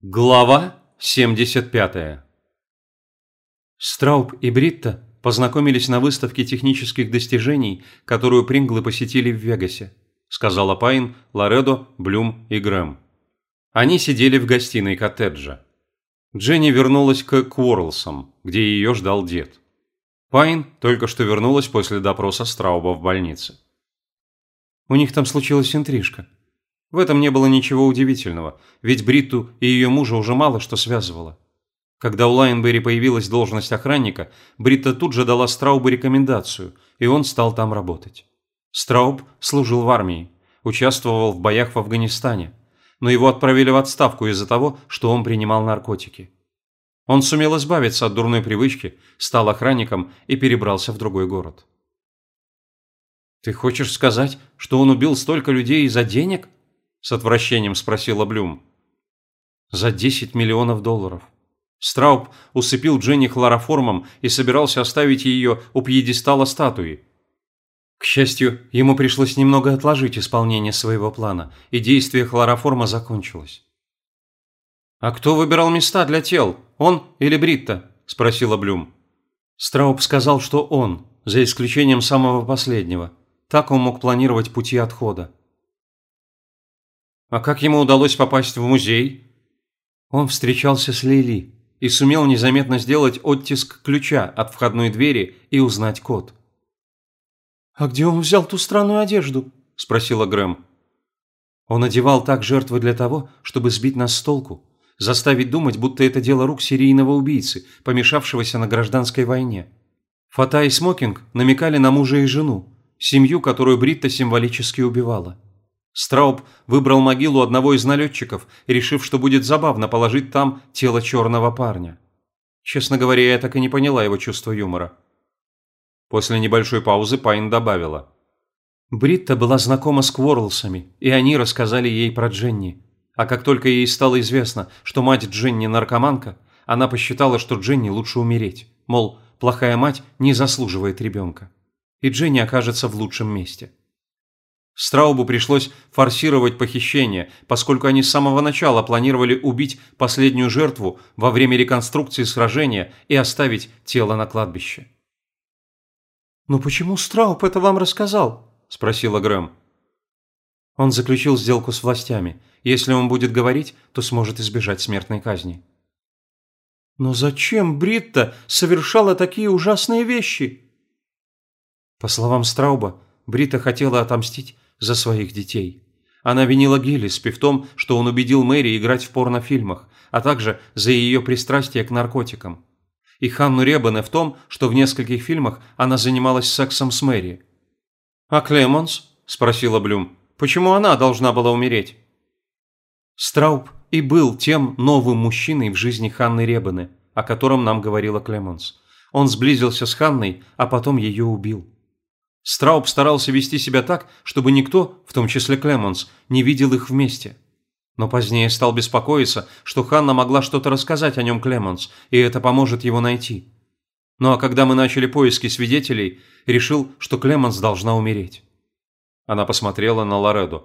Глава 75 Страуб и Бритта познакомились на выставке технических достижений, которую Принглы посетили в Вегасе, сказала Пайн, Лоредо, Блюм и Грэм. Они сидели в гостиной коттеджа. Дженни вернулась к Куорлсам, где ее ждал дед. Пайн только что вернулась после допроса Страуба в больнице. У них там случилась интрижка, в этом не было ничего удивительного, ведь Бритту и ее мужа уже мало что связывало. Когда у Лайнберри появилась должность охранника, Бритта тут же дала Страубу рекомендацию, и он стал там работать. Страуб служил в армии, участвовал в боях в Афганистане, но его отправили в отставку из-за того, что он принимал наркотики. Он сумел избавиться от дурной привычки, стал охранником и перебрался в другой город. «Ты хочешь сказать, что он убил столько людей из-за денег?» С отвращением спросила Блюм. За 10 миллионов долларов. Страуб усыпил Дженни хлороформом и собирался оставить ее у пьедестала статуи. К счастью, ему пришлось немного отложить исполнение своего плана, и действие хлороформа закончилось. «А кто выбирал места для тел, он или Бритта?» – спросила Блюм. Страуб сказал, что он, за исключением самого последнего. Так он мог планировать пути отхода. А как ему удалось попасть в музей? Он встречался с Лили и сумел незаметно сделать оттиск ключа от входной двери и узнать код. «А где он взял ту странную одежду?» – спросила Грэм. Он одевал так жертвы для того, чтобы сбить нас с толку, заставить думать, будто это дело рук серийного убийцы, помешавшегося на гражданской войне. Фата и смокинг намекали на мужа и жену, семью, которую Бритта символически убивала. Страуб выбрал могилу одного из налетчиков, решив, что будет забавно положить там тело черного парня. Честно говоря, я так и не поняла его чувство юмора. После небольшой паузы Пайн добавила. Бритта была знакома с Кворлсами, и они рассказали ей про Дженни. А как только ей стало известно, что мать Дженни наркоманка, она посчитала, что Дженни лучше умереть. Мол, плохая мать не заслуживает ребенка. И Дженни окажется в лучшем месте. Страубу пришлось форсировать похищение, поскольку они с самого начала планировали убить последнюю жертву во время реконструкции сражения и оставить тело на кладбище. «Но почему Страуб это вам рассказал?» – спросила Грэм. Он заключил сделку с властями. Если он будет говорить, то сможет избежать смертной казни. «Но зачем Бритта совершала такие ужасные вещи?» По словам Страуба, Брита хотела отомстить за своих детей. Она винила Гиллиспи в том, что он убедил Мэри играть в порнофильмах, а также за ее пристрастие к наркотикам. И Ханну Ребане в том, что в нескольких фильмах она занималась сексом с Мэри. «А Клемонс?» – спросила Блюм. «Почему она должна была умереть?» Страуб и был тем новым мужчиной в жизни Ханны Ребаны, о котором нам говорила Клемонс. Он сблизился с Ханной, а потом ее убил. Страуб старался вести себя так, чтобы никто, в том числе Клемонс, не видел их вместе. Но позднее стал беспокоиться, что Ханна могла что-то рассказать о нем Клемонс, и это поможет его найти. Ну а когда мы начали поиски свидетелей, решил, что Клемонс должна умереть. Она посмотрела на Лоредо.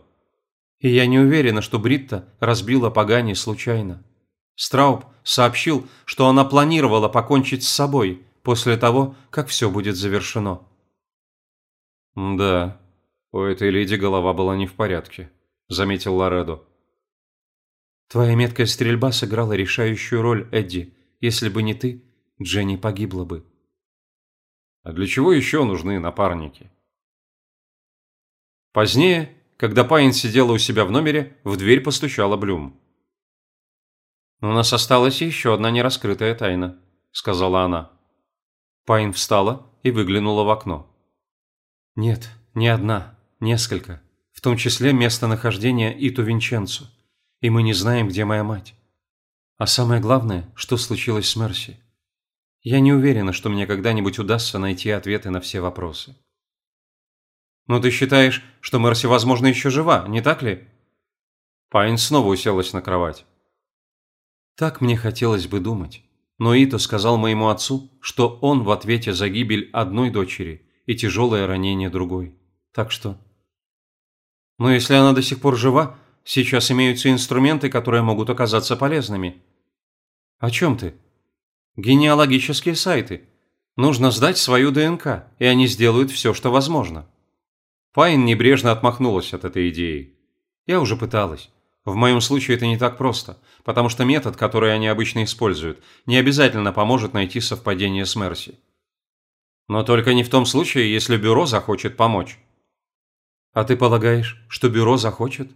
И я не уверена, что Бритта разбила Пагани случайно. Страуб сообщил, что она планировала покончить с собой после того, как все будет завершено. «Да, у этой леди голова была не в порядке», – заметил Лоредо. «Твоя меткая стрельба сыграла решающую роль, Эдди. Если бы не ты, Дженни погибла бы». «А для чего еще нужны напарники?» Позднее, когда Пайн сидела у себя в номере, в дверь постучала Блюм. «У нас осталась еще одна нераскрытая тайна», – сказала она. Пайн встала и выглянула в окно. Нет, не одна, несколько, в том числе местонахождение Иту Винченцо. И мы не знаем, где моя мать. А самое главное, что случилось с Мерси. Я не уверена, что мне когда-нибудь удастся найти ответы на все вопросы. «Ну ты считаешь, что Мерси, возможно, еще жива, не так ли?» Пайн снова уселась на кровать. Так мне хотелось бы думать. Но Ито сказал моему отцу, что он в ответе за гибель одной дочери и тяжелое ранение другой. Так что... Но если она до сих пор жива, Сейчас имеются инструменты, которые могут оказаться полезными. О чем ты? Генеалогические сайты. Нужно сдать свою ДНК, и они сделают все, что возможно. Пайн небрежно отмахнулась от этой идеи. Я уже пыталась. В моем случае это не так просто, потому что метод, который они обычно используют, не обязательно поможет найти совпадение с Мерси. Но только не в том случае, если бюро захочет помочь. А ты полагаешь, что бюро захочет?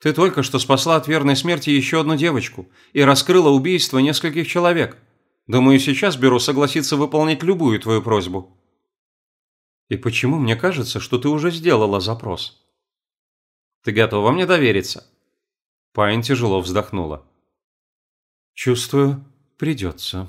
Ты только что спасла от верной смерти еще одну девочку и раскрыла убийство нескольких человек. Думаю, сейчас бюро согласится выполнить любую твою просьбу. И почему мне кажется, что ты уже сделала запрос? Ты готова мне довериться? Пайн тяжело вздохнула. Чувствую, придется.